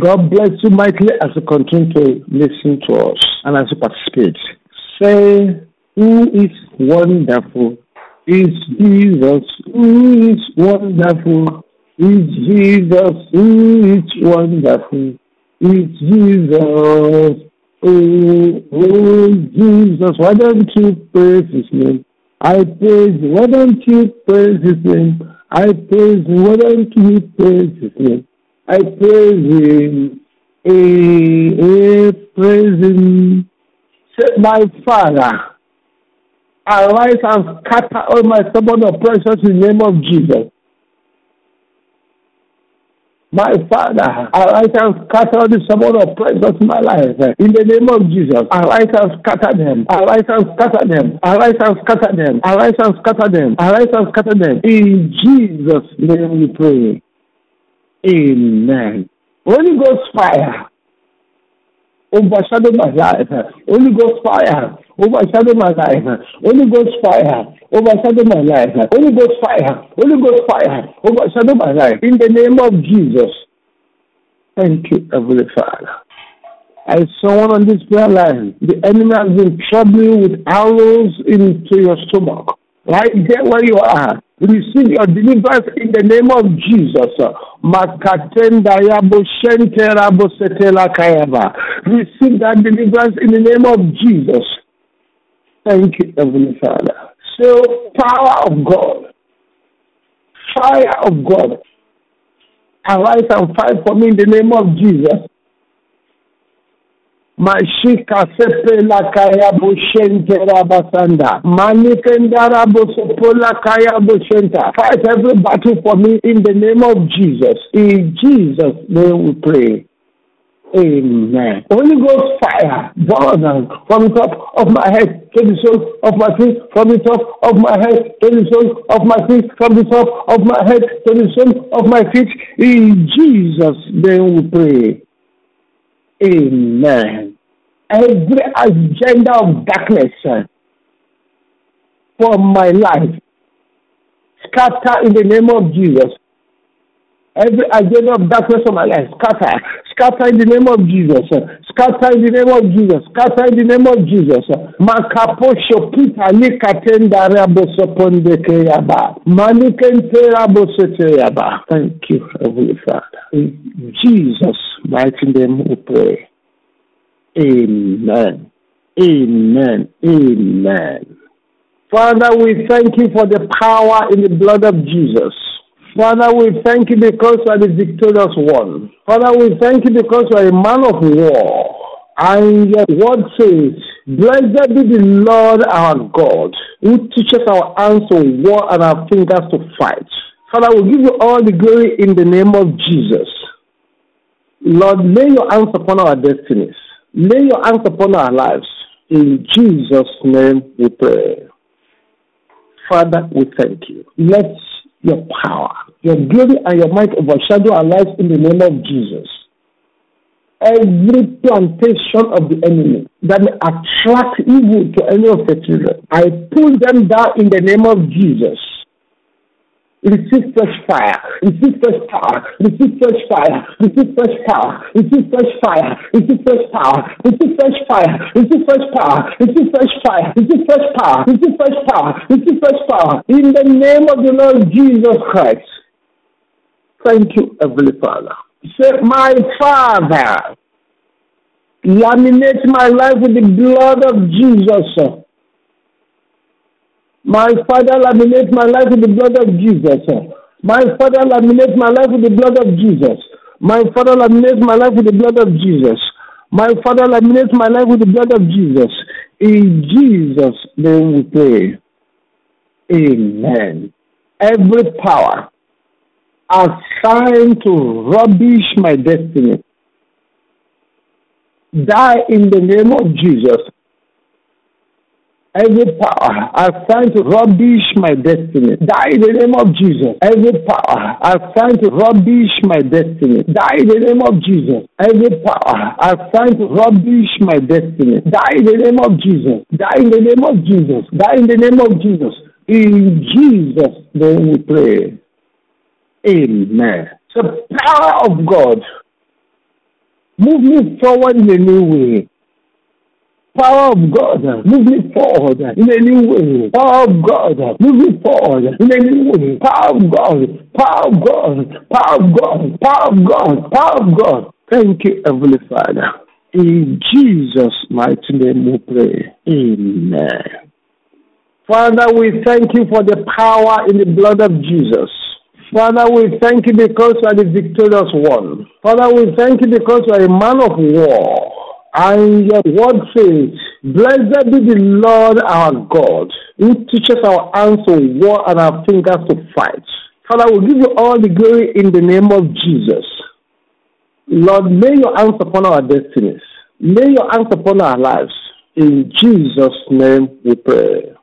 God bless you mightily as you continue to listen to us and as you participate. Say, Who is wonderful? Is Jesus. Who is wonderful? Is Jesus. Who is wonderful? Is Jesus. Oh, oh, Jesus. Why don't you praise his name? I praise. Why don't you praise his name? I praise. Why don't you praise his name? I eh, eh, praise him. Hey, praise him. My Father, arise and scatter all my stubborn oppressions in the name of Jesus. My Father, arise and scatter the stubborn oppressors in my life. Eh, in the name of Jesus, arise and scatter them. Arise and scatter them. Arise and scatter them. Arise and scatter them. Arise and scatter them. In Jesus' name we pray. Amen. Holy Ghost fire overshadow my life. Holy Ghost fire overshadow my life. Holy Ghost fire overshadow my life. Holy Ghost fire. Holy Ghost fire overshadow my life. In the name of Jesus. Thank you, Heavenly Father. I someone on this prayer line. The enemy has been troubling with arrows into your stomach. Right there where you are. Receive your deliverance in the name of Jesus. Makatenda yabo shentera bosetela kayaba. Receive that deliverance in the name of Jesus. Thank you, Heavenly Father. So, power of God, fire of God, arise and fight for me in the name of Jesus. Mashika sepela kaya boshentera basanda. Manikendara bosopola kaya boshenta. Fight every battle for me in the name of Jesus. In Jesus' name we pray. Amen. Holy Ghost fire, burn from the top of my head to the sole of my feet, from the top of my head to the sole of my feet, from the top of my head to the sole of my feet. In Jesus' name we pray. Amen. Every agenda of darkness uh, for my life, scatter in the name of Jesus. Every agenda of darkness for my life, scatter, scatter in the name of Jesus, scatter in the name of Jesus, scatter in the name of Jesus. Makaposho pita nikatenda rabo sopondeke yaba. Manikente rabo sete yaba. Thank you, Heavenly Father. In Jesus' mighty name we pray. Amen. Amen. Amen. Father, we thank you for the power in the blood of Jesus. Father, we thank you because you are the victorious one. Father, we thank you because you are a man of war. And your word says, Blessed be the Lord our God, who teaches our hands to war and our fingers to fight. Father, we give you all the glory in the name of Jesus. Lord, lay your hands upon our destinies. Lay your hands upon our lives. In Jesus' name we pray. Father, we thank you. Let your power, your glory, and your might overshadow our lives in the name of Jesus. Every plantation of the enemy that may attract evil to any of the children, I pull them down in the name of Jesus. Receive fresh fire, receive fresh power, receive fresh fire, receive fresh power, receive fresh fire, receive fresh power, receive fresh fire, receive fresh power, receive fresh fire, receive fresh power, receive fresh power, receive fresh power. In the name of the Lord Jesus Christ. Thank you, Heavenly Father. Say, my Father, laminate my life with the blood of Jesus. My Father, laminate my life with the blood of Jesus. My Father, laminate my life with the blood of Jesus. My Father, laminate my life with the blood of Jesus. My Father, laminate my life with the blood of Jesus. In Jesus' name we pray. Amen. Every power assigned to rubbish my destiny die in the name of Jesus. Every power assigned to rubbish my destiny, die in the name of Jesus. Every power assigned to rubbish my destiny, die in the name of Jesus. Every power assigned to rubbish my destiny, die in the name of Jesus. Die in the name of Jesus. Die in the name of Jesus. In Jesus' name we pray. Amen. The power of God Move me forward in a new way. Power of God, move me forward in a new way. Power of God, move me forward in a new way. Power of God, power of God, power of God, power of God, power of God. Thank you, Heavenly Father. In Jesus' mighty name we pray. Amen. Father, we thank you for the power in the blood of Jesus. Father, we thank you because you are the victorious one. Father, we thank you because you are a man of war. And your word says, Blessed be the Lord our God, who teaches our hands to war and our fingers to fight. Father, we give you all the glory in the name of Jesus. Lord, lay your hands upon our destinies. Lay your hands upon our lives. In Jesus' name we pray.